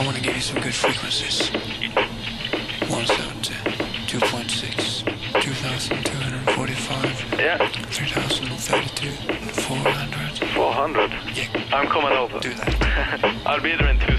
I want to give you some good frequencies. 170, 2.6, 2,245, Yeah, 3,032, 400. 400. Yeah, I'm coming over. do that. I'll be there in two